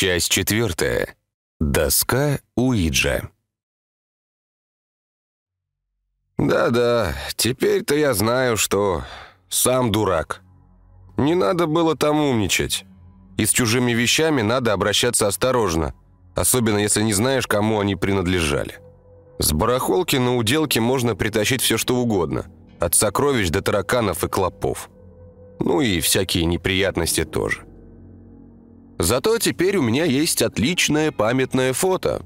Часть четвертая. Доска Уиджа. Да-да, теперь-то я знаю, что сам дурак. Не надо было там умничать. И с чужими вещами надо обращаться осторожно, особенно если не знаешь, кому они принадлежали. С барахолки на уделке можно притащить все, что угодно. От сокровищ до тараканов и клопов. Ну и всякие неприятности тоже. Зато теперь у меня есть отличное памятное фото.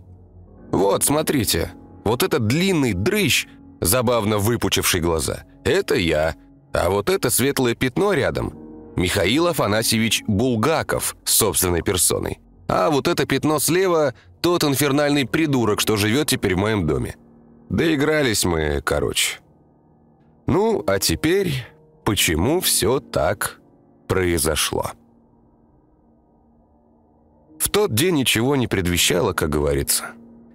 Вот, смотрите. Вот этот длинный дрыщ, забавно выпучивший глаза, это я. А вот это светлое пятно рядом – Михаил Афанасьевич Булгаков с собственной персоной. А вот это пятно слева – тот инфернальный придурок, что живет теперь в моем доме. Доигрались мы, короче. Ну, а теперь, почему все так произошло? В тот день ничего не предвещало, как говорится.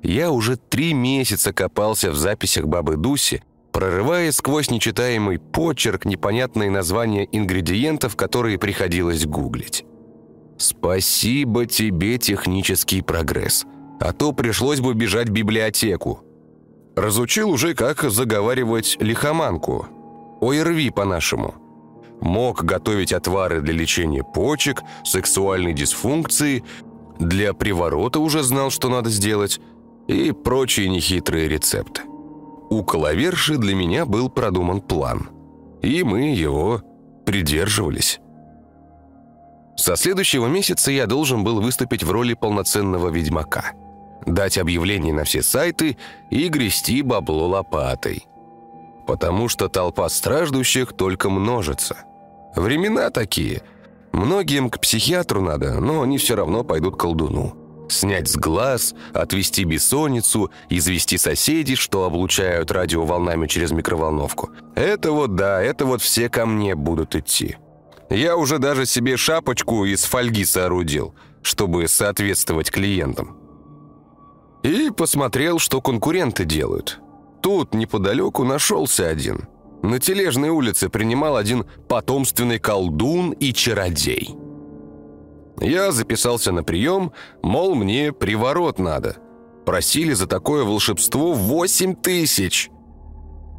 Я уже три месяца копался в записях бабы Дуси, прорывая сквозь нечитаемый почерк непонятные названия ингредиентов, которые приходилось гуглить. Спасибо тебе, технический прогресс. А то пришлось бы бежать в библиотеку. Разучил уже, как заговаривать лихоманку. ОРВИ по-нашему – мог готовить отвары для лечения почек, сексуальной дисфункции, для приворота уже знал, что надо сделать, и прочие нехитрые рецепты. У коловерши для меня был продуман план, и мы его придерживались. Со следующего месяца я должен был выступить в роли полноценного ведьмака, дать объявление на все сайты и грести бабло лопатой. Потому что толпа страждущих только множится. Времена такие – Многим к психиатру надо, но они все равно пойдут к колдуну. Снять с глаз, отвести бессонницу, извести соседей, что облучают радиоволнами через микроволновку. Это вот да, это вот все ко мне будут идти. Я уже даже себе шапочку из фольги соорудил, чтобы соответствовать клиентам. И посмотрел, что конкуренты делают. Тут неподалеку нашелся один – на Тележной улице принимал один потомственный колдун и чародей. Я записался на прием, мол, мне приворот надо. Просили за такое волшебство восемь тысяч.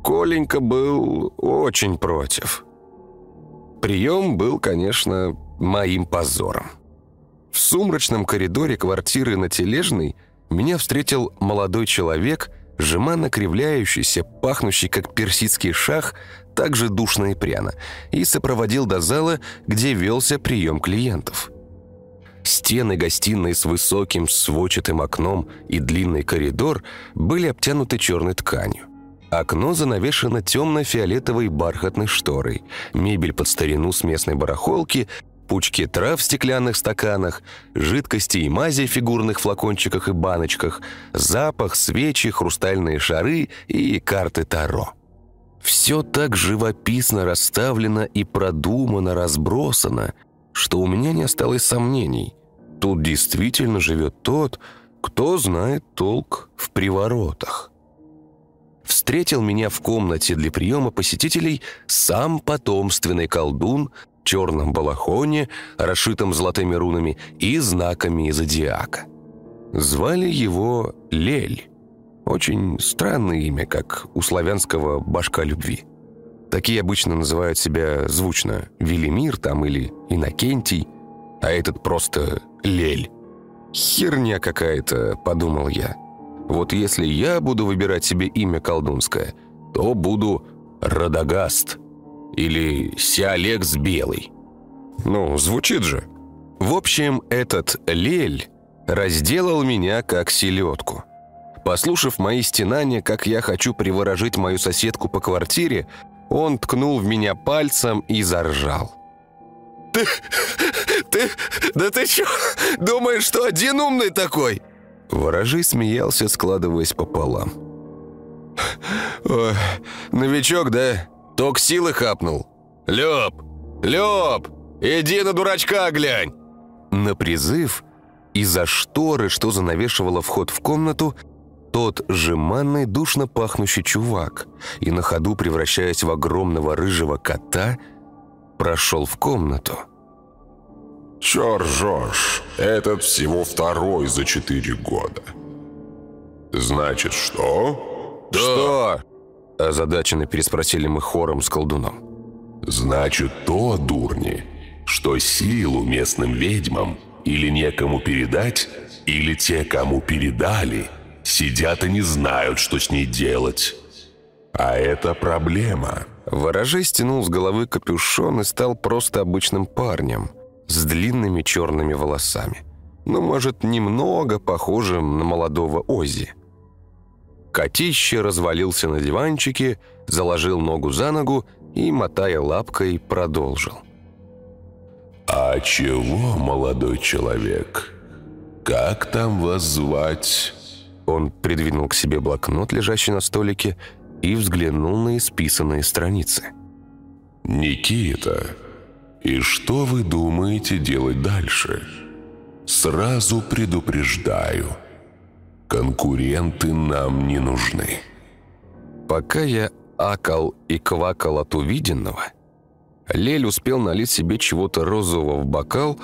Коленька был очень против. Прием был, конечно, моим позором. В сумрачном коридоре квартиры на Тележной меня встретил молодой человек – жеманно кривляющийся, пахнущий как персидский шах, также душно и пряно, и сопроводил до зала, где велся прием клиентов. Стены гостиной с высоким сводчатым окном и длинный коридор были обтянуты черной тканью. Окно занавешено темно-фиолетовой бархатной шторой, мебель под старину с местной барахолки пучки трав в стеклянных стаканах, жидкости и мази в фигурных флакончиках и баночках, запах, свечи, хрустальные шары и карты Таро. Все так живописно расставлено и продумано, разбросано, что у меня не осталось сомнений. Тут действительно живет тот, кто знает толк в приворотах. Встретил меня в комнате для приема посетителей сам потомственный колдун черном балахоне, расшитом золотыми рунами и знаками зодиака. Звали его Лель. Очень странное имя, как у славянского «башка любви». Такие обычно называют себя звучно Велимир там или Иннокентий, а этот просто Лель. «Херня какая-то», — подумал я. «Вот если я буду выбирать себе имя колдунское, то буду Радагаст» или Сиалекс Белый. Ну, звучит же. В общем, этот Лель разделал меня как селедку. Послушав мои стенания, как я хочу приворожить мою соседку по квартире, он ткнул в меня пальцем и заржал. «Ты... ты... да ты чё, думаешь, что один умный такой?» Ворожий смеялся, складываясь пополам. «Ой, новичок, да? Ток силы хапнул. Лёб! Лёб! Иди на дурачка глянь!» На призыв из-за шторы, что занавешивала вход в комнату, тот жеманный, душно пахнущий чувак и на ходу, превращаясь в огромного рыжего кота, прошел в комнату. Чё ржёшь? Этот всего второй за четыре года. Значит, что? «Что?» – озадаченно переспросили мы хором с колдуном. Значит, то, дурни, что силу местным ведьмам или некому передать, или те, кому передали, сидят и не знают, что с ней делать. А это проблема. Ворожей стянул с головы капюшон и стал просто обычным парнем с длинными черными волосами. Ну, может, немного похожим на молодого Ози. Котище развалился на диванчике, заложил ногу за ногу и, мотая лапкой, продолжил. «А чего, молодой человек? Как там вас звать?» Он придвинул к себе блокнот, лежащий на столике, и взглянул на исписанные страницы. «Никита, и что вы думаете делать дальше? Сразу предупреждаю, конкуренты нам не нужны». Пока я акал и квакал от увиденного, Лель успел налить себе чего-то розового в бокал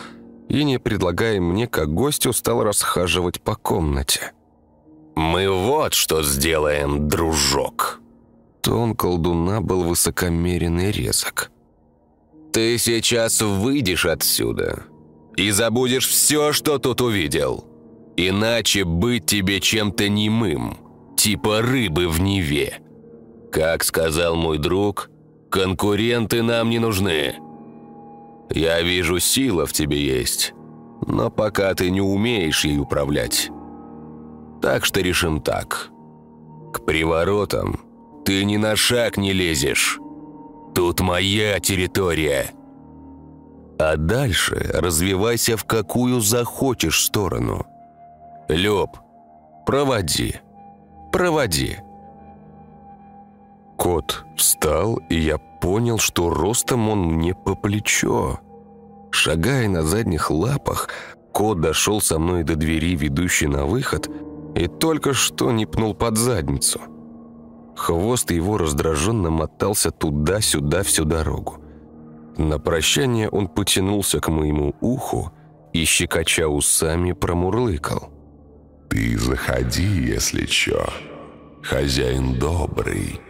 и, не предлагая мне как гостю, стал расхаживать по комнате. «Мы вот что сделаем, дружок!» Тон колдуна был высокомерен и резок. «Ты сейчас выйдешь отсюда и забудешь все, что тут увидел. Иначе быть тебе чем-то немым, типа рыбы в Неве. Как сказал мой друг, конкуренты нам не нужны. Я вижу, сила в тебе есть, но пока ты не умеешь ей управлять. Так что решим так. К приворотам ты ни на шаг не лезешь. Тут моя территория. А дальше развивайся в какую захочешь сторону. Лёб, проводи, проводи. Кот встал, и я понял, что ростом он мне по плечо. Шагая на задних лапах, кот дошел со мной до двери, ведущей на выход, и только что не пнул под задницу – Хвост его раздраженно мотался туда-сюда всю дорогу. На прощание он потянулся к моему уху и, щекоча усами, промурлыкал. «Ты заходи, если чё. Хозяин добрый.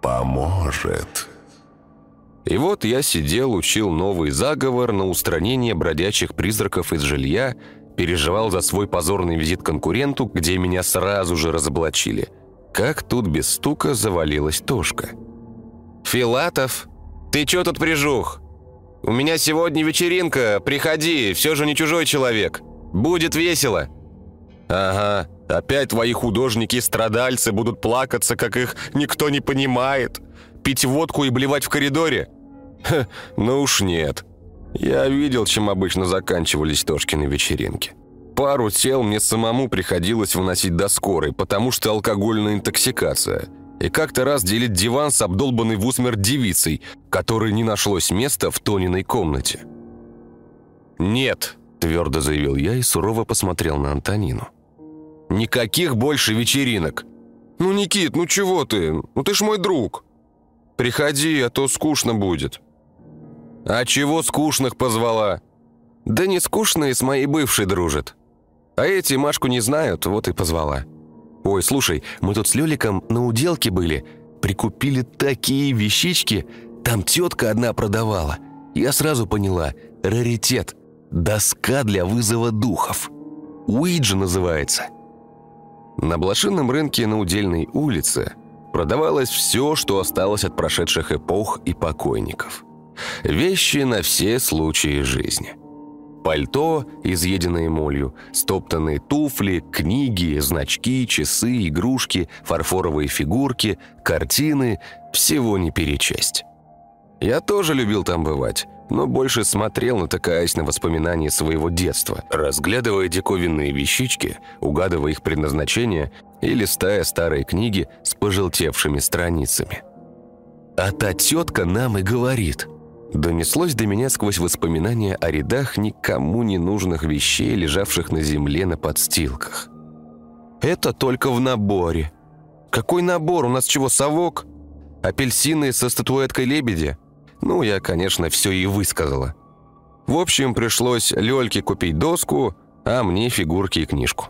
Поможет». И вот я сидел, учил новый заговор на устранение бродячих призраков из жилья, переживал за свой позорный визит конкуренту, где меня сразу же разоблачили – как тут без стука завалилась Тошка. «Филатов, ты чё тут прижух? У меня сегодня вечеринка, приходи, все же не чужой человек. Будет весело». «Ага, опять твои художники-страдальцы будут плакаться, как их никто не понимает. Пить водку и блевать в коридоре? Ха, ну уж нет. Я видел, чем обычно заканчивались Тошкины вечеринки. Пару тел мне самому приходилось выносить до скорой, потому что алкогольная интоксикация. И как-то раз делить диван с обдолбанной в усмерть девицей, которой не нашлось места в Тониной комнате. «Нет», – твердо заявил я и сурово посмотрел на Антонину. «Никаких больше вечеринок!» «Ну, Никит, ну чего ты? Ну ты ж мой друг!» «Приходи, а то скучно будет». «А чего скучных позвала?» «Да не скучные с моей бывшей дружат. А эти Машку не знают, вот и позвала. Ой, слушай, мы тут с Лёликом на уделке были. Прикупили такие вещички. Там тетка одна продавала. Я сразу поняла. Раритет. Доска для вызова духов. Уиджи называется. На блошином рынке на Удельной улице продавалось все, что осталось от прошедших эпох и покойников. Вещи на все случаи жизни. Пальто, изъеденное молью, стоптанные туфли, книги, значки, часы, игрушки, фарфоровые фигурки, картины – всего не перечесть. Я тоже любил там бывать, но больше смотрел, натыкаясь на воспоминания своего детства, разглядывая диковинные вещички, угадывая их предназначение и листая старые книги с пожелтевшими страницами. А та тетка нам и говорит – Донеслось до меня сквозь воспоминания о рядах никому не нужных вещей, лежавших на земле на подстилках. «Это только в наборе». «Какой набор? У нас чего, совок? Апельсины со статуэткой лебедя?» Ну, я, конечно, все и высказала. В общем, пришлось Лёльке купить доску, а мне фигурки и книжку.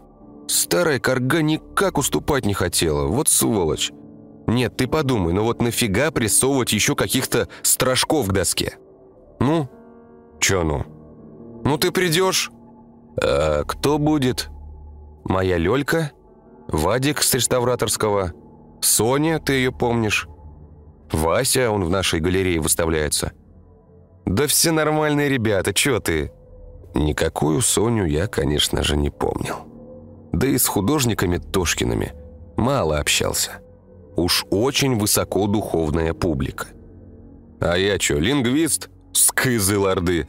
Старая корга никак уступать не хотела, вот сволочь. Нет, ты подумай, ну вот нафига прессовывать еще каких-то стражков к доске? Ну? Чё ну? Ну ты придешь? А кто будет? Моя Лёлька? Вадик с реставраторского? Соня, ты ее помнишь? Вася, он в нашей галерее выставляется. Да все нормальные ребята, чё ты? Никакую Соню я, конечно же, не помнил. Да и с художниками Тошкиными мало общался. Уж очень высоко духовная публика. А я чё, лингвист? Скызы лорды.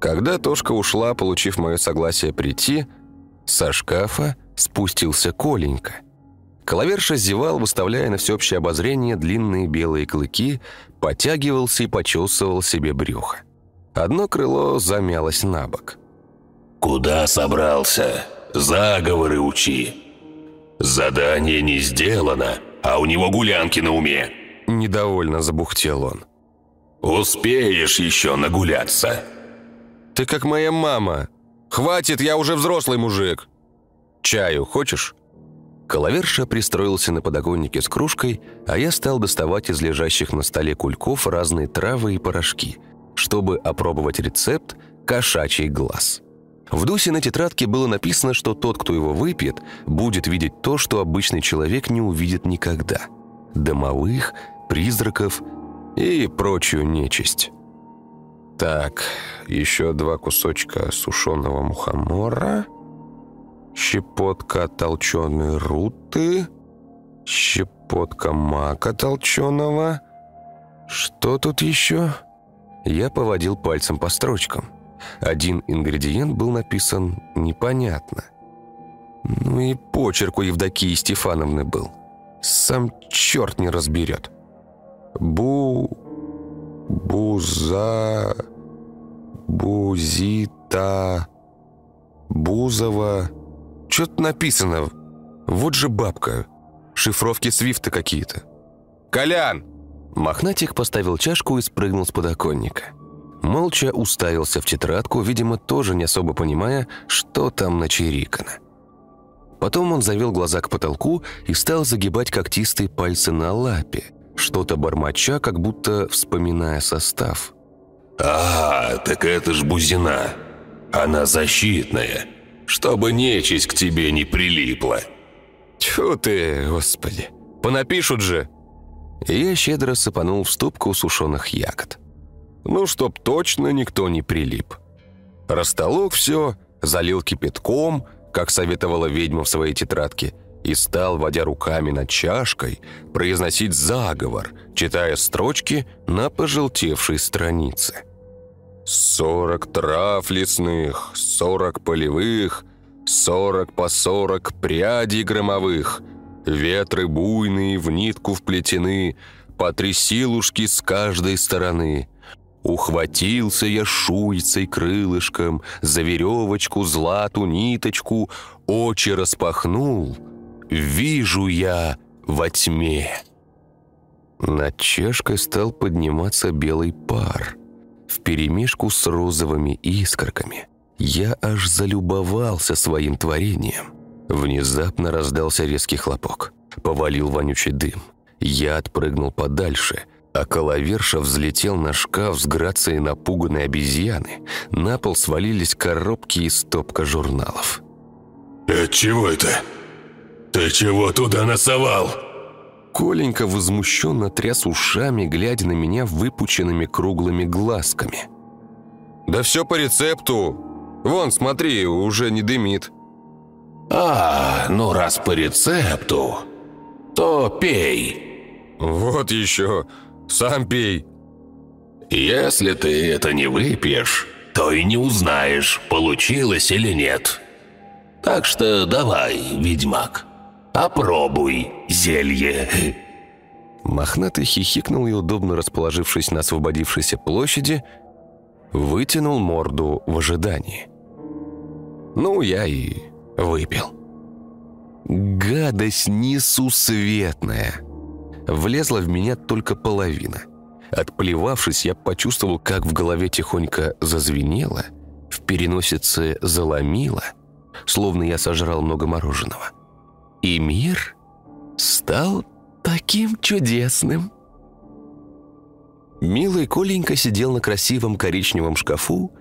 Когда Тошка ушла, получив мое согласие прийти, со шкафа спустился Коленька. Коловерша зевал, выставляя на всеобщее обозрение длинные белые клыки, потягивался и почесывал себе брюхо. Одно крыло замялось на бок. «Куда собрался? Заговоры учи. Задание не сделано, а у него гулянки на уме». Недовольно забухтел он. «Успеешь еще нагуляться». «Ты как моя мама. Хватит, я уже взрослый мужик. Чаю хочешь?» Коловерша пристроился на подоконнике с кружкой, а я стал доставать из лежащих на столе кульков разные травы и порошки, чтобы опробовать рецепт «кошачий глаз». В Дусе на тетрадке было написано, что тот, кто его выпьет, будет видеть то, что обычный человек не увидит никогда. Домовых, призраков и прочую нечисть. Так, еще два кусочка сушеного мухомора щепотка толченой руты, щепотка мака толченого. Что тут еще? Я поводил пальцем по строчкам. Один ингредиент был написан непонятно. Ну и почерк у Евдокии Стефановны был. Сам черт не разберет. Бу... Буза... Бузита... Бузова... Что-то написано. Вот же бабка. Шифровки свифта какие-то. «Колян!» Мохнатик поставил чашку и спрыгнул с подоконника. Молча уставился в тетрадку, видимо, тоже не особо понимая, что там начерикано. Потом он завел глаза к потолку и стал загибать когтистые пальцы на лапе, что-то бормоча, как будто вспоминая состав. «А, так это ж бузина. Она защитная чтобы нечисть к тебе не прилипла». «Тьфу ты, господи, понапишут же!» я щедро сыпанул в ступку сушеных ягод. Ну, чтоб точно никто не прилип. Растолок все, залил кипятком, как советовала ведьма в своей тетрадке, и стал, водя руками над чашкой, произносить заговор, читая строчки на пожелтевшей странице. Сорок трав лесных, сорок полевых, Сорок по сорок прядей громовых, Ветры буйные в нитку вплетены, По три силушки с каждой стороны. Ухватился я шуйцей крылышком За веревочку, злату ниточку, Очи распахнул, Вижу я во тьме. Над чашкой стал подниматься белый пар — вперемешку с розовыми искорками. Я аж залюбовался своим творением. Внезапно раздался резкий хлопок. Повалил вонючий дым. Я отпрыгнул подальше, а Коловерша взлетел на шкаф с грацией напуганной обезьяны. На пол свалились коробки и стопка журналов. «Это чего это? Ты чего туда насовал?» Коленька возмущенно тряс ушами, глядя на меня выпученными круглыми глазками. «Да все по рецепту. Вон, смотри, уже не дымит». «А, ну раз по рецепту, то пей». «Вот еще. Сам пей». «Если ты это не выпьешь, то и не узнаешь, получилось или нет. Так что давай, ведьмак». Опробуй зелье!» Мохнатый хихикнул и, удобно расположившись на освободившейся площади, вытянул морду в ожидании. Ну, я и выпил. Гадость несусветная. Влезла в меня только половина. Отплевавшись, я почувствовал, как в голове тихонько зазвенело, в переносице заломило, словно я сожрал много мороженого. И мир стал таким чудесным. Милый Коленька сидел на красивом коричневом шкафу,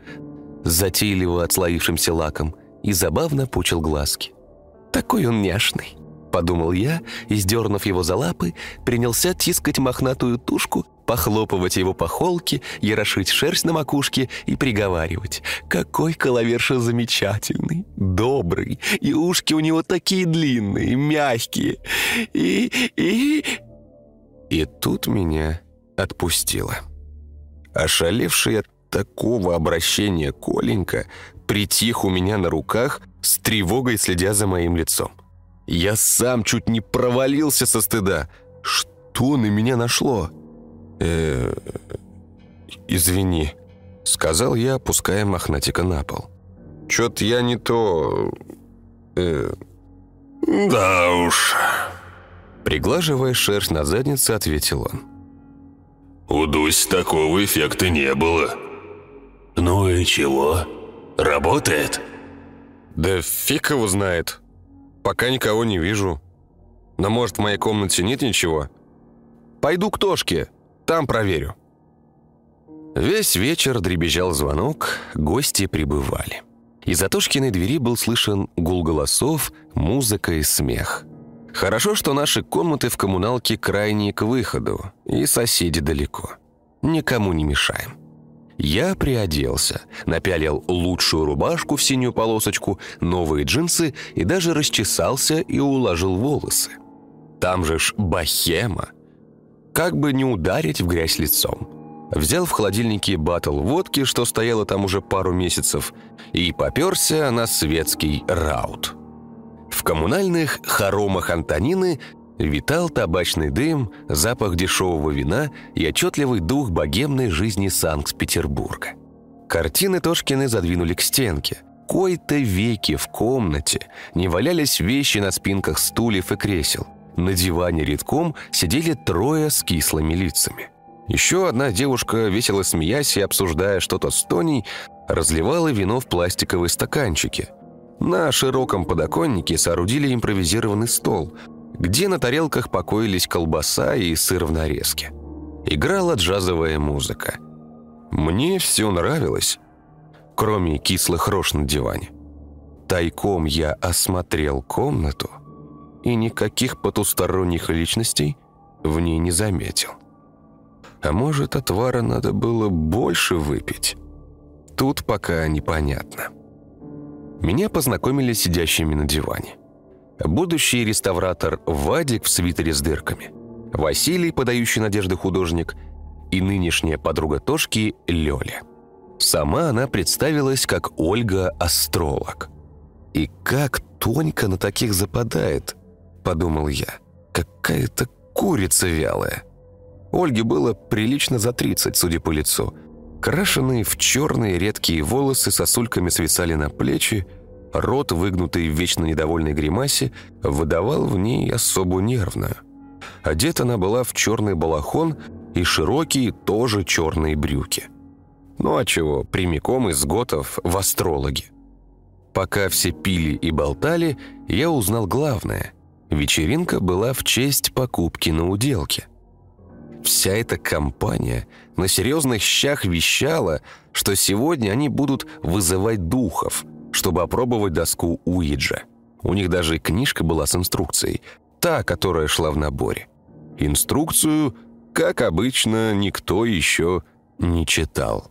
затейливо отслоившимся лаком, и забавно пучил глазки. «Такой он няшный», — подумал я, и, сдернув его за лапы, принялся тискать мохнатую тушку, похлопывать его по холке, ярошить шерсть на макушке и приговаривать. «Какой коловерша замечательный, добрый, и ушки у него такие длинные, мягкие, и... и...» И тут меня отпустила. Ошалевший от такого обращения Коленька притих у меня на руках, с тревогой следя за моим лицом. Я сам чуть не провалился со стыда. Что на меня нашло? э извини», — сказал я, опуская мохнатика на пол. «Чё-то я не то... Э «Да уж», Приглаживая шерсть на заднице, ответил он. У Дусь такого эффекта не было. Ну и чего? Работает? Да фиг его знает. Пока никого не вижу. Но может в моей комнате нет ничего? Пойду к Тошке, там проверю. Весь вечер дребезжал звонок, гости прибывали. Из Атошкиной двери был слышен гул голосов, музыка и смех. Хорошо, что наши комнаты в коммуналке крайние к выходу, и соседи далеко. Никому не мешаем. Я приоделся, напялил лучшую рубашку в синюю полосочку, новые джинсы и даже расчесался и уложил волосы. Там же ж бахема. Как бы не ударить в грязь лицом. Взял в холодильнике батл водки, что стояло там уже пару месяцев, и поперся на светский раут. В коммунальных хоромах Антонины витал табачный дым, запах дешевого вина и отчетливый дух богемной жизни Санкт-Петербурга. Картины Тошкины задвинули к стенке. Кой-то веки в комнате не валялись вещи на спинках стульев и кресел. На диване редком сидели трое с кислыми лицами. Еще одна девушка, весело смеясь и обсуждая что-то с Тоней, разливала вино в пластиковые стаканчики – на широком подоконнике соорудили импровизированный стол, где на тарелках покоились колбаса и сыр в нарезке. Играла джазовая музыка. Мне все нравилось, кроме кислых рож на диване. Тайком я осмотрел комнату и никаких потусторонних личностей в ней не заметил. А может, отвара надо было больше выпить? Тут пока непонятно. Меня познакомили сидящими на диване. Будущий реставратор Вадик в свитере с дырками, Василий, подающий надежды художник, и нынешняя подруга Тошки Лёля. Сама она представилась как Ольга Астролог. «И как Тонька на таких западает?» – подумал я. «Какая-то курица вялая». Ольге было прилично за 30, судя по лицу – Крашеные в черные редкие волосы сосульками свисали на плечи, рот, выгнутый в вечно недовольной гримасе, выдавал в ней особо нервную. Одета она была в черный балахон и широкие, тоже черные брюки. Ну а чего, прямиком из готов в астрологи. Пока все пили и болтали, я узнал главное. Вечеринка была в честь покупки на уделке. Вся эта компания на серьезных щах вещала, что сегодня они будут вызывать духов, чтобы опробовать доску Уиджа. У них даже книжка была с инструкцией, та, которая шла в наборе. Инструкцию, как обычно, никто еще не читал.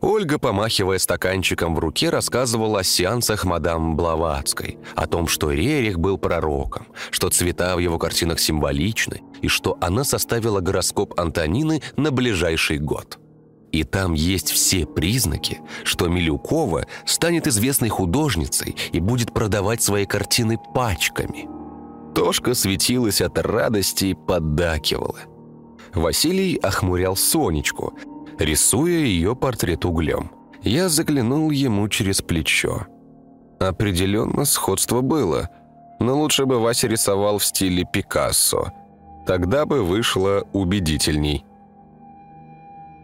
Ольга, помахивая стаканчиком в руке, рассказывала о сеансах мадам Блаватской, о том, что Рерих был пророком, что цвета в его картинах символичны, и что она составила гороскоп Антонины на ближайший год. И там есть все признаки, что Милюкова станет известной художницей и будет продавать свои картины пачками. Тошка светилась от радости и поддакивала. Василий охмурял Сонечку – рисуя ее портрет углем. Я заглянул ему через плечо. Определенно сходство было, но лучше бы Вася рисовал в стиле Пикассо. Тогда бы вышло убедительней.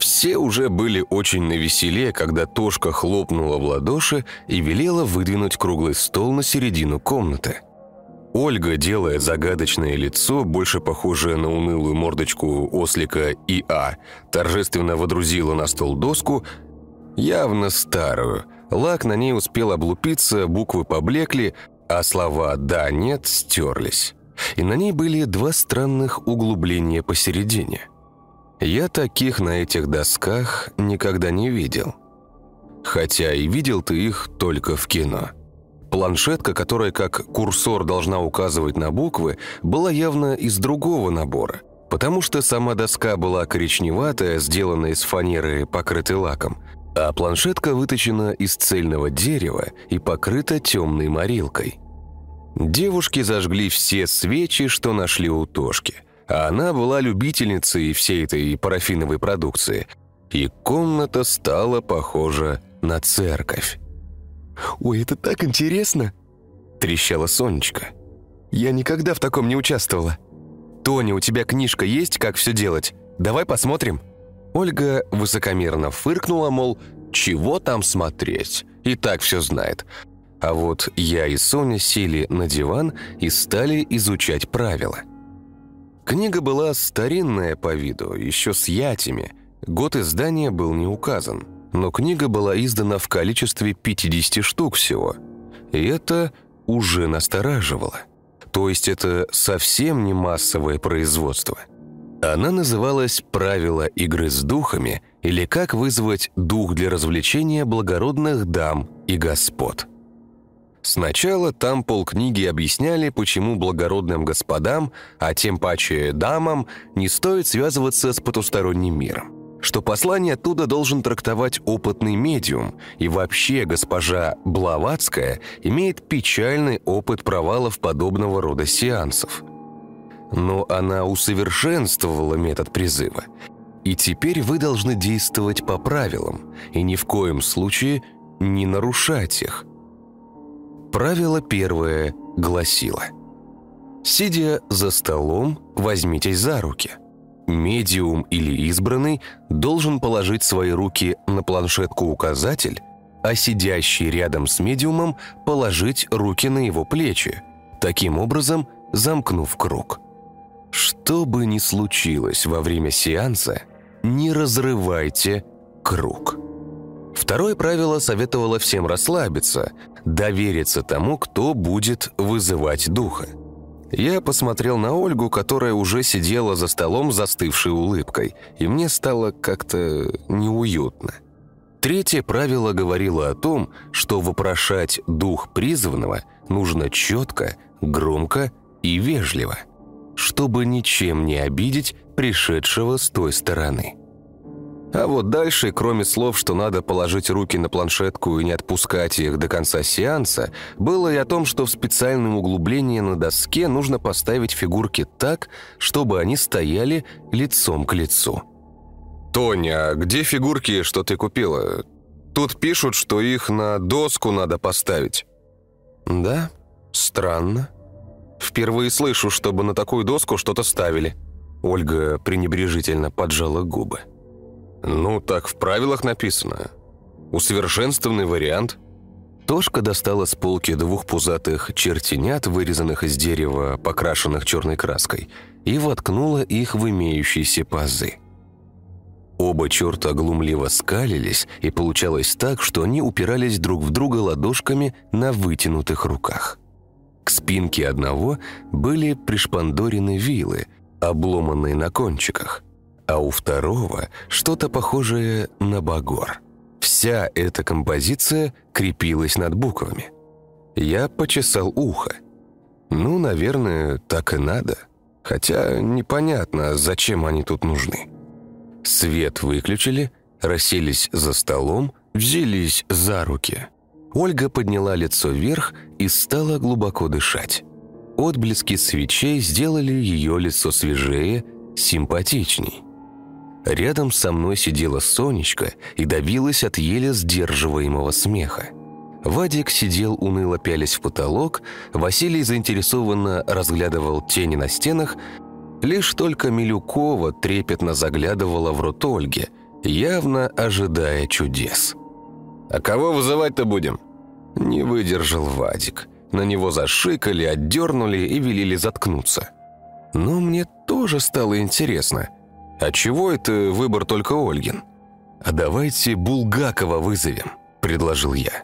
Все уже были очень навеселе, когда Тошка хлопнула в ладоши и велела выдвинуть круглый стол на середину комнаты. Ольга, делая загадочное лицо, больше похожее на унылую мордочку ослика ИА, торжественно водрузила на стол доску, явно старую. Лак на ней успел облупиться, буквы поблекли, а слова «да», «нет» стерлись. И на ней были два странных углубления посередине. Я таких на этих досках никогда не видел. Хотя и видел ты их только в кино. Планшетка, которая как курсор должна указывать на буквы, была явно из другого набора, потому что сама доска была коричневатая, сделанная из фанеры, покрытой лаком, а планшетка выточена из цельного дерева и покрыта темной морилкой. Девушки зажгли все свечи, что нашли у Тошки, а она была любительницей всей этой парафиновой продукции, и комната стала похожа на церковь. «Ой, это так интересно!» – трещала Сонечка. «Я никогда в таком не участвовала. Тоня, у тебя книжка есть, как все делать? Давай посмотрим». Ольга высокомерно фыркнула, мол, чего там смотреть, и так все знает. А вот я и Соня сели на диван и стали изучать правила. Книга была старинная по виду, еще с ятями. Год издания был не указан но книга была издана в количестве 50 штук всего. И это уже настораживало. То есть это совсем не массовое производство. Она называлась «Правила игры с духами» или «Как вызвать дух для развлечения благородных дам и господ». Сначала там полкниги объясняли, почему благородным господам, а тем паче дамам, не стоит связываться с потусторонним миром что послание оттуда должен трактовать опытный медиум, и вообще госпожа Блаватская имеет печальный опыт провалов подобного рода сеансов. Но она усовершенствовала метод призыва, и теперь вы должны действовать по правилам, и ни в коем случае не нарушать их. Правило первое гласило «Сидя за столом, возьмитесь за руки». Медиум или избранный должен положить свои руки на планшетку-указатель, а сидящий рядом с медиумом положить руки на его плечи, таким образом замкнув круг. Что бы ни случилось во время сеанса, не разрывайте круг. Второе правило советовало всем расслабиться, довериться тому, кто будет вызывать духа. Я посмотрел на Ольгу, которая уже сидела за столом застывшей улыбкой, и мне стало как-то неуютно. Третье правило говорило о том, что вопрошать дух призванного нужно четко, громко и вежливо, чтобы ничем не обидеть пришедшего с той стороны. А вот дальше, кроме слов, что надо положить руки на планшетку и не отпускать их до конца сеанса, было и о том, что в специальном углублении на доске нужно поставить фигурки так, чтобы они стояли лицом к лицу. «Тоня, а где фигурки, что ты купила? Тут пишут, что их на доску надо поставить». «Да? Странно. Впервые слышу, чтобы на такую доску что-то ставили». Ольга пренебрежительно поджала губы. «Ну, так в правилах написано. Усовершенствованный вариант». Тошка достала с полки двух пузатых чертенят, вырезанных из дерева, покрашенных черной краской, и воткнула их в имеющиеся пазы. Оба черта глумливо скалились, и получалось так, что они упирались друг в друга ладошками на вытянутых руках. К спинке одного были пришпандорены вилы, обломанные на кончиках – а у второго что-то похожее на багор. Вся эта композиция крепилась над буквами. Я почесал ухо. Ну, наверное, так и надо. Хотя непонятно, зачем они тут нужны. Свет выключили, расселись за столом, взялись за руки. Ольга подняла лицо вверх и стала глубоко дышать. Отблески свечей сделали ее лицо свежее, симпатичней. Рядом со мной сидела Сонечка и давилась от еле сдерживаемого смеха. Вадик сидел уныло пялись в потолок, Василий заинтересованно разглядывал тени на стенах, лишь только Милюкова трепетно заглядывала в рот Ольги, явно ожидая чудес. «А кого вызывать-то будем?» Не выдержал Вадик. На него зашикали, отдернули и велели заткнуться. Но мне тоже стало интересно. А чего это выбор только Ольгин? «А давайте Булгакова вызовем», — предложил я.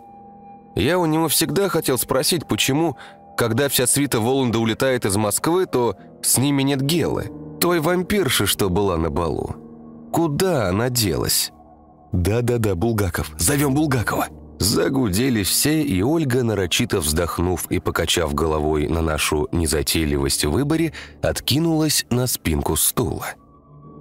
Я у него всегда хотел спросить, почему, когда вся свита Воланда улетает из Москвы, то с ними нет Гелы, той вампирши, что была на балу. Куда она делась? «Да-да-да, Булгаков, зовем Булгакова!» Загудели все, и Ольга, нарочито вздохнув и покачав головой на нашу незатейливость в выборе, откинулась на спинку стула.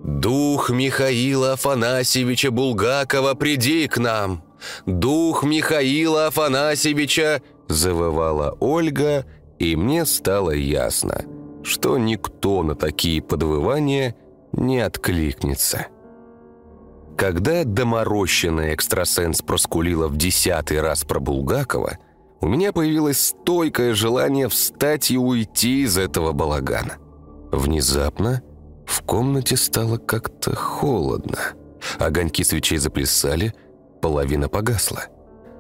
«Дух Михаила Афанасьевича Булгакова, приди к нам! Дух Михаила Афанасьевича!» Завывала Ольга, и мне стало ясно, что никто на такие подвывания не откликнется. Когда доморощенный экстрасенс проскулила в десятый раз про Булгакова, у меня появилось стойкое желание встать и уйти из этого балагана. Внезапно в комнате стало как-то холодно. Огоньки свечей заплясали, половина погасла.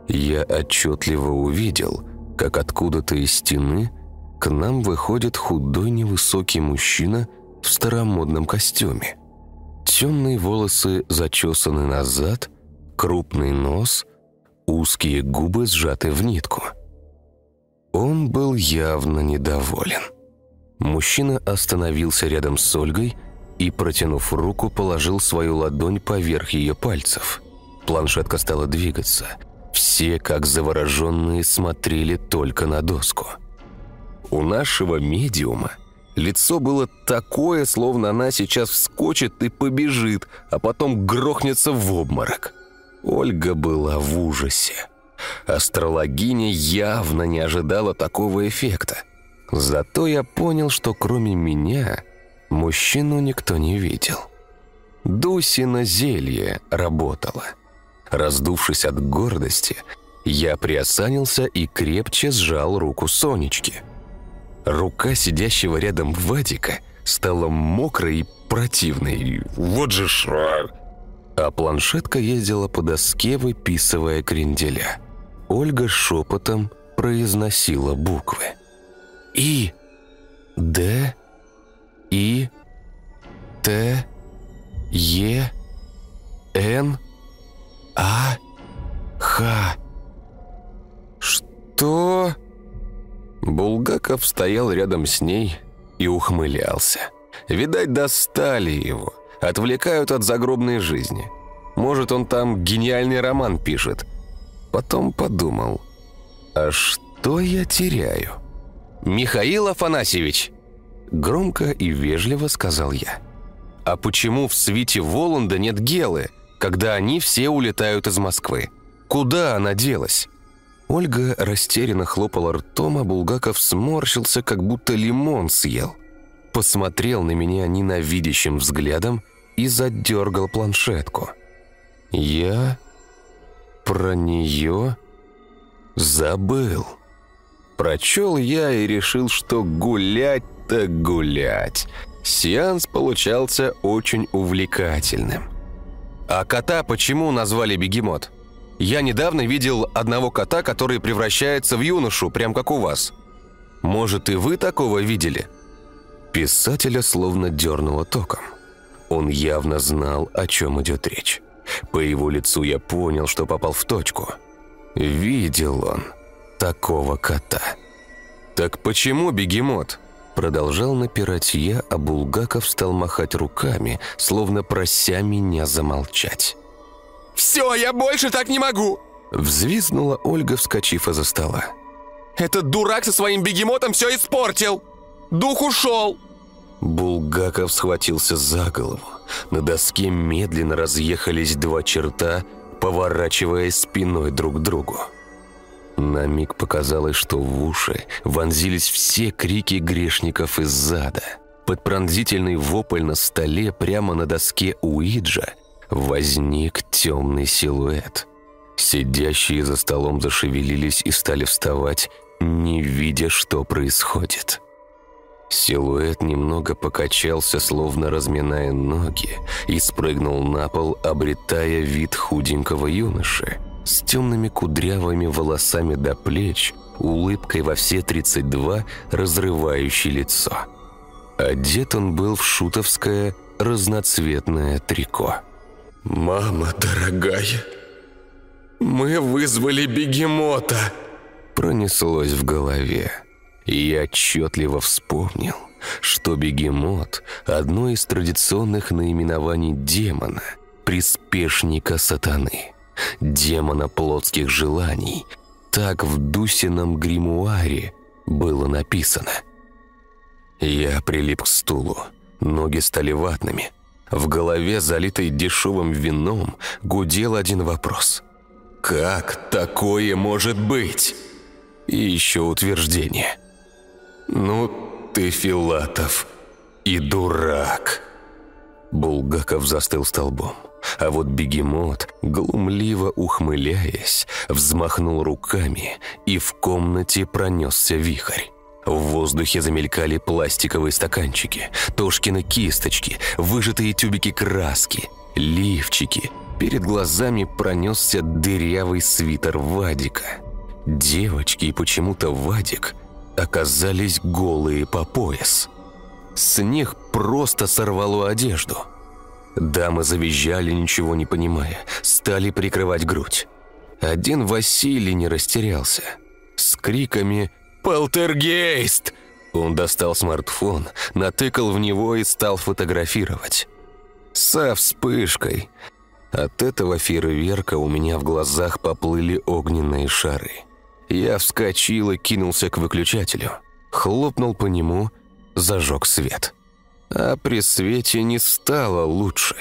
Я отчетливо увидел, как откуда-то из стены к нам выходит худой невысокий мужчина в старомодном костюме. Темные волосы зачесаны назад, крупный нос, узкие губы сжаты в нитку. Он был явно недоволен. Мужчина остановился рядом с Ольгой и, протянув руку, положил свою ладонь поверх ее пальцев. Планшетка стала двигаться. Все, как завороженные, смотрели только на доску. У нашего медиума – Лицо было такое, словно она сейчас вскочит и побежит, а потом грохнется в обморок. Ольга была в ужасе. Астрологиня явно не ожидала такого эффекта. Зато я понял, что кроме меня мужчину никто не видел. Дусина зелье работало. Раздувшись от гордости, я приосанился и крепче сжал руку Сонечки – Рука сидящего рядом Вадика стала мокрой и противной. Вот же шар! А планшетка ездила по доске, выписывая кренделя. Ольга шепотом произносила буквы. И, Д, И, Т, Е, Н, А, Х. Что? Булгаков стоял рядом с ней и ухмылялся. Видать, достали его, отвлекают от загробной жизни. Может, он там гениальный роман пишет. Потом подумал, а что я теряю? «Михаил Афанасьевич!» Громко и вежливо сказал я. «А почему в свите Воланда нет Гелы, когда они все улетают из Москвы? Куда она делась?» Ольга растерянно хлопала ртом, а Булгаков сморщился, как будто лимон съел. Посмотрел на меня ненавидящим взглядом и задергал планшетку. Я про нее забыл. Прочел я и решил, что гулять-то гулять. Сеанс получался очень увлекательным. «А кота почему назвали бегемот?» Я недавно видел одного кота, который превращается в юношу, прям как у вас. Может, и вы такого видели?» Писателя словно дернуло током. Он явно знал, о чем идет речь. По его лицу я понял, что попал в точку. Видел он такого кота. «Так почему бегемот?» Продолжал напирать я, а Булгаков стал махать руками, словно прося меня замолчать. «Все, я больше так не могу!» Взвизгнула Ольга, вскочив из-за стола. «Этот дурак со своим бегемотом все испортил! Дух ушел!» Булгаков схватился за голову. На доске медленно разъехались два черта, поворачивая спиной друг к другу. На миг показалось, что в уши вонзились все крики грешников из зада. Под пронзительный вопль на столе прямо на доске Уиджа возник темный силуэт. Сидящие за столом зашевелились и стали вставать, не видя, что происходит. Силуэт немного покачался, словно разминая ноги, и спрыгнул на пол, обретая вид худенького юноши с темными кудрявыми волосами до плеч, улыбкой во все 32, разрывающей лицо. Одет он был в шутовское разноцветное трико. «Мама дорогая, мы вызвали бегемота!» Пронеслось в голове. И я отчетливо вспомнил, что бегемот – одно из традиционных наименований демона, приспешника сатаны, демона плотских желаний. Так в Дусином гримуаре было написано. Я прилип к стулу, ноги стали ватными. В голове, залитой дешевым вином, гудел один вопрос. «Как такое может быть?» И еще утверждение – «Ну, ты, Филатов, и дурак!» Булгаков застыл столбом, а вот бегемот, глумливо ухмыляясь, взмахнул руками, и в комнате пронесся вихрь. В воздухе замелькали пластиковые стаканчики, Тошкины кисточки, выжатые тюбики краски, лифчики. Перед глазами пронесся дырявый свитер Вадика. Девочки и почему-то Вадик – оказались голые по пояс. С них просто сорвало одежду. Дамы завизжали, ничего не понимая, стали прикрывать грудь. Один Василий не растерялся. С криками «Полтергейст!» Он достал смартфон, натыкал в него и стал фотографировать. Со вспышкой. От этого фейерверка у меня в глазах поплыли огненные шары. Я вскочил и кинулся к выключателю. Хлопнул по нему, зажег свет. А при свете не стало лучше.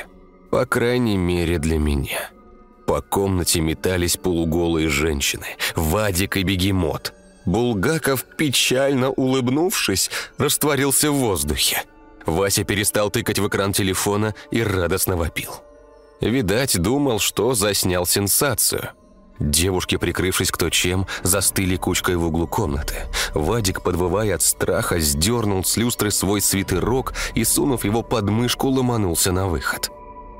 По крайней мере для меня. По комнате метались полуголые женщины. Вадик и бегемот. Булгаков, печально улыбнувшись, растворился в воздухе. Вася перестал тыкать в экран телефона и радостно вопил. Видать, думал, что заснял сенсацию – Девушки, прикрывшись кто чем, застыли кучкой в углу комнаты. Вадик, подвывая от страха, сдернул с люстры свой свитерок и, сунув его под мышку, ломанулся на выход.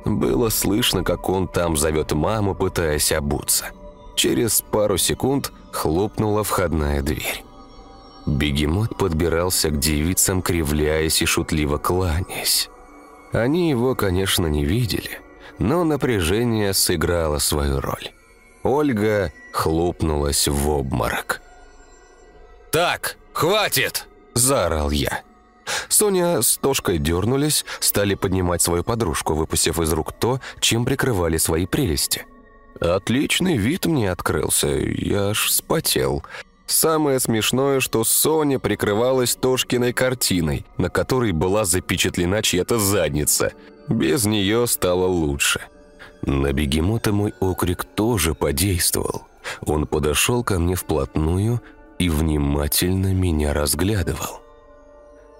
Было слышно, как он там зовет маму, пытаясь обуться. Через пару секунд хлопнула входная дверь. Бегемот подбирался к девицам, кривляясь и шутливо кланяясь. Они его, конечно, не видели, но напряжение сыграло свою роль. Ольга хлопнулась в обморок. «Так, хватит!» – заорал я. Соня с Тошкой дернулись, стали поднимать свою подружку, выпустив из рук то, чем прикрывали свои прелести. Отличный вид мне открылся, я аж вспотел. Самое смешное, что Соня прикрывалась Тошкиной картиной, на которой была запечатлена чья-то задница. Без нее стало лучше. На бегемота мой окрик тоже подействовал. Он подошел ко мне вплотную и внимательно меня разглядывал.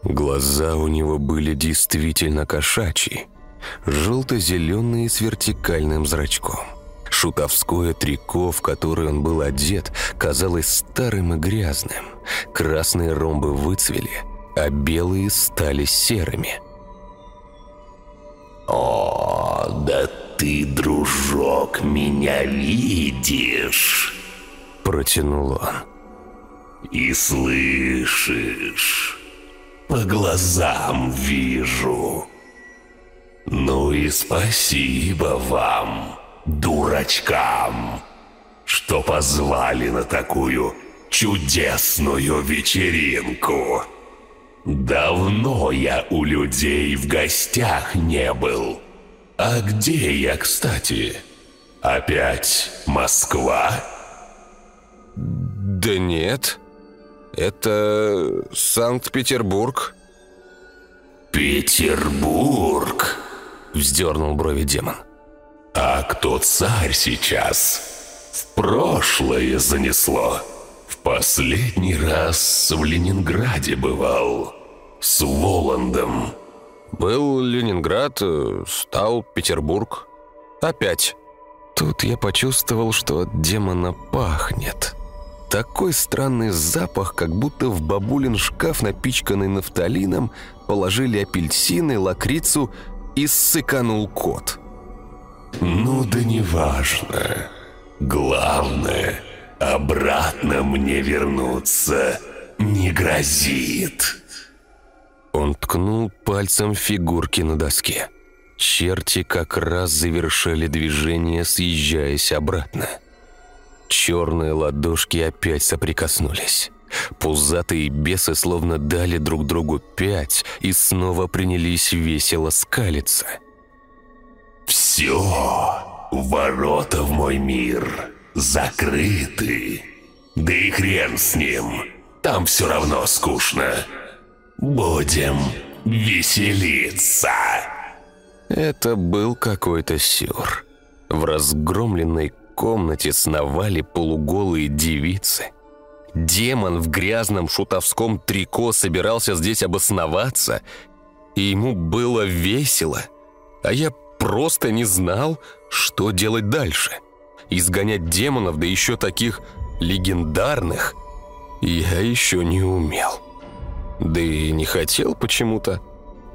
Глаза у него были действительно кошачьи, желто-зеленые с вертикальным зрачком. Шутовское трико, в которое он был одет, казалось старым и грязным. Красные ромбы выцвели, а белые стали серыми. «О, да ты, дружок, меня видишь?» Протянул он. «И слышишь? По глазам вижу. Ну и спасибо вам, дурачкам, что позвали на такую чудесную вечеринку. Давно я у людей в гостях не был». «А где я, кстати? Опять Москва?» «Да нет, это Санкт-Петербург». «Петербург?» – вздернул брови демон. «А кто царь сейчас? В прошлое занесло. В последний раз в Ленинграде бывал. С Воландом». Был Ленинград, э, стал Петербург. Опять. Тут я почувствовал, что от демона пахнет. такой странный запах, как будто в бабулин шкаф, напичканный нафталином, положили апельсины, лакрицу и ссыканул кот. «Ну да неважно. Главное, обратно мне вернуться не грозит». Он ткнул пальцем фигурки на доске. Черти как раз завершали движение, съезжаясь обратно. Черные ладошки опять соприкоснулись. Пузатые бесы словно дали друг другу пять и снова принялись весело скалиться. «Все, ворота в мой мир закрыты. Да и хрен с ним, там все равно скучно. Будем веселиться». Это был какой-то сюр. В разгромленной комнате сновали полуголые девицы. Демон в грязном шутовском трико собирался здесь обосноваться, и ему было весело. А я просто не знал, что делать дальше. Изгонять демонов, да еще таких легендарных, я еще не умел. Да и не хотел почему-то.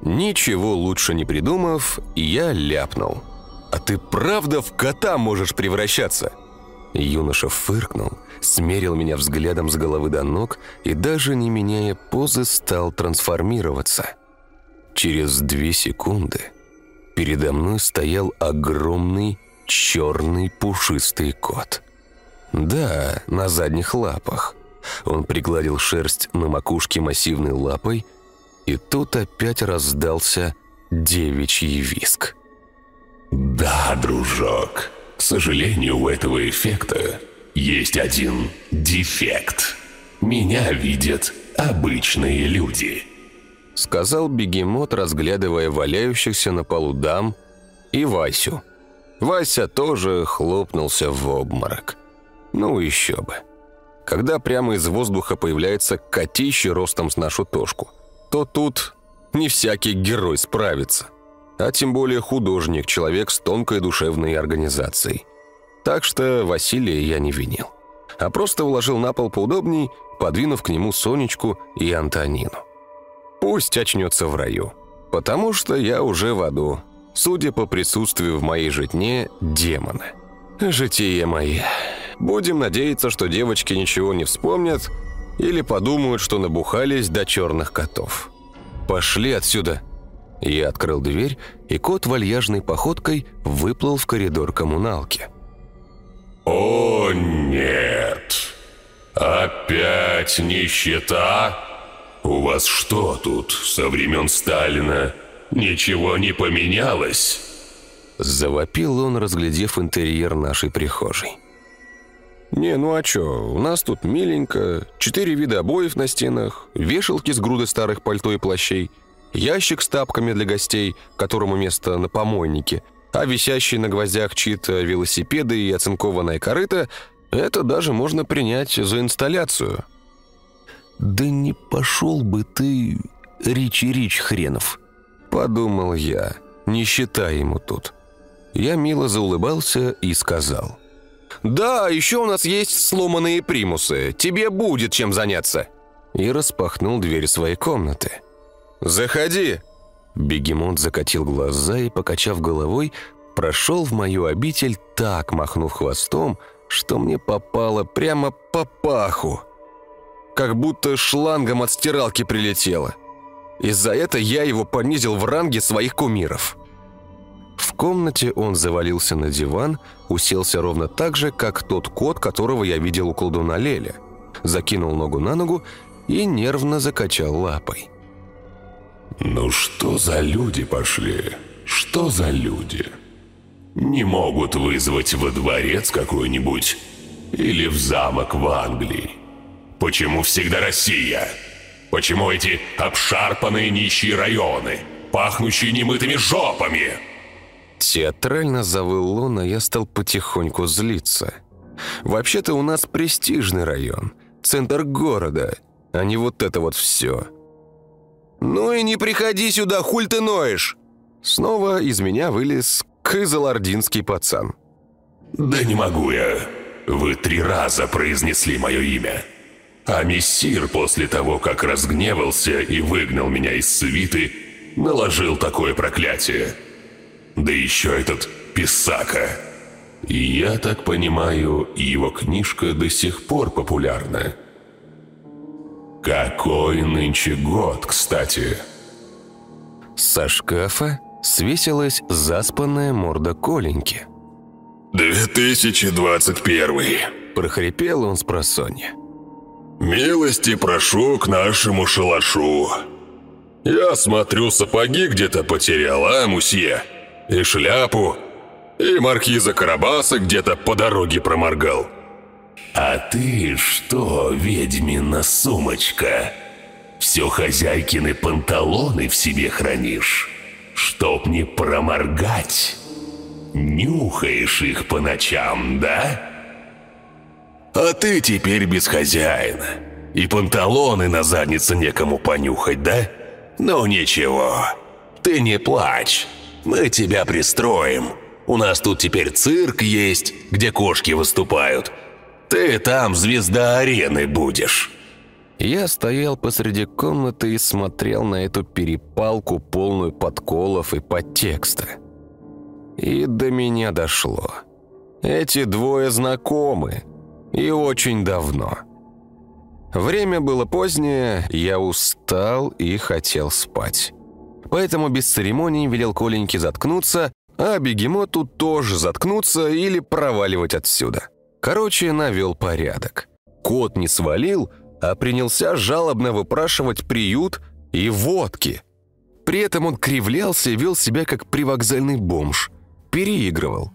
Ничего лучше не придумав, я ляпнул. «А ты правда в кота можешь превращаться?» Юноша фыркнул, смерил меня взглядом с головы до ног и даже не меняя позы стал трансформироваться. Через две секунды передо мной стоял огромный черный пушистый кот. Да, на задних лапах. Он пригладил шерсть на макушке массивной лапой – и тут опять раздался девичий виск. «Да, дружок, к сожалению, у этого эффекта есть один дефект. Меня видят обычные люди», — сказал бегемот, разглядывая валяющихся на полу дам и Васю. Вася тоже хлопнулся в обморок. Ну еще бы. Когда прямо из воздуха появляется котище ростом с нашу тошку — то тут не всякий герой справится. А тем более художник, человек с тонкой душевной организацией. Так что Василия я не винил. А просто уложил на пол поудобней, подвинув к нему Сонечку и Антонину. Пусть очнется в раю, потому что я уже в аду, судя по присутствию в моей житне демона. Житие мое. Будем надеяться, что девочки ничего не вспомнят, или подумают, что набухались до черных котов. «Пошли отсюда!» Я открыл дверь, и кот вальяжной походкой выплыл в коридор коммуналки. «О, нет! Опять нищета? У вас что тут, со времен Сталина? Ничего не поменялось?» Завопил он, разглядев интерьер нашей прихожей. «Не, ну а чё, у нас тут миленько, четыре вида обоев на стенах, вешалки с грудой старых пальто и плащей, ящик с тапками для гостей, которому место на помойнике, а висящие на гвоздях чьи-то велосипеды и оцинкованная корыта — это даже можно принять за инсталляцию». «Да не пошел бы ты, Ричи-Рич хренов», — подумал я, не считая ему тут. Я мило заулыбался и сказал — «Да, еще у нас есть сломанные примусы. Тебе будет чем заняться». И распахнул дверь своей комнаты. «Заходи!» Бегемот закатил глаза и, покачав головой, прошел в мою обитель так, махнув хвостом, что мне попало прямо по паху. Как будто шлангом от стиралки прилетело. Из-за этого я его понизил в ранге своих кумиров. В комнате он завалился на диван, уселся ровно так же, как тот кот, которого я видел у колдуна Леля. Закинул ногу на ногу и нервно закачал лапой. «Ну что за люди пошли? Что за люди? Не могут вызвать во дворец какой-нибудь или в замок в Англии? Почему всегда Россия? Почему эти обшарпанные нищие районы, пахнущие немытыми жопами?» Театрально завыл он, а я стал потихоньку злиться. Вообще-то у нас престижный район, центр города, а не вот это вот все. «Ну и не приходи сюда, хуль ты ноешь!» Снова из меня вылез кызалардинский пацан. «Да не могу я. вы три раза произнесли мое имя. А мессир после того, как разгневался и выгнал меня из свиты, наложил такое проклятие. Да еще этот Писака. И я так понимаю, его книжка до сих пор популярна. Какой нынче год, кстати? Со шкафа свесилась заспанная морда Коленьки. 2021. Прохрипел он с просонья. Милости прошу к нашему шалашу. Я смотрю, сапоги где-то потерял, а, мусье? И шляпу, и маркиза Карабаса где-то по дороге проморгал. А ты что, ведьмина сумочка? Все хозяйкины панталоны в себе хранишь, чтоб не проморгать. Нюхаешь их по ночам, да? А ты теперь без хозяина. И панталоны на заднице некому понюхать, да? Ну ничего, ты не плачь. Мы тебя пристроим. У нас тут теперь цирк есть, где кошки выступают. Ты там звезда арены будешь». Я стоял посреди комнаты и смотрел на эту перепалку, полную подколов и подтекста. И до меня дошло. Эти двое знакомы. И очень давно. Время было позднее, я устал и хотел спать. Поэтому без церемоний велел Коленьке заткнуться а бегемоту тоже заткнуться или проваливать отсюда. Короче, навел порядок. Кот не свалил, а принялся жалобно выпрашивать приют и водки. При этом он кривлялся и вел себя как привокзальный бомж. Переигрывал.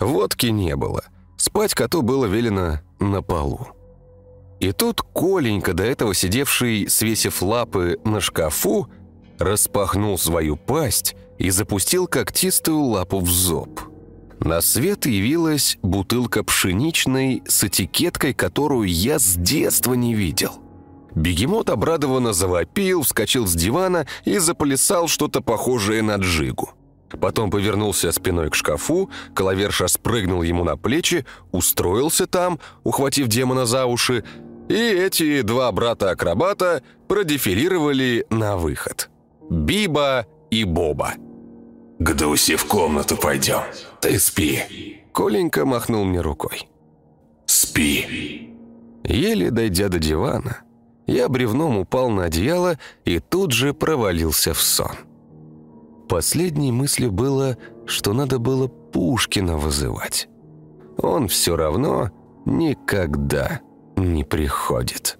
Водки не было. Спать коту было велено на полу. И тут Коленька, до этого сидевший, свесив лапы на шкафу, распахнул свою пасть и запустил когтистую лапу в зоб. На свет явилась бутылка пшеничной с этикеткой, которую я с детства не видел. Бегемот обрадованно завопил, вскочил с дивана и заплясал что-то похожее на джигу. Потом повернулся спиной к шкафу, коловерша спрыгнул ему на плечи, устроился там, ухватив демона за уши, и эти два брата-акробата продефилировали на выход. Биба и Боба. «К Дусе в комнату пойдем. Ты спи». Коленька махнул мне рукой. «Спи». Еле дойдя до дивана, я бревном упал на одеяло и тут же провалился в сон. Последней мыслью было, что надо было Пушкина вызывать. Он все равно никогда не приходит».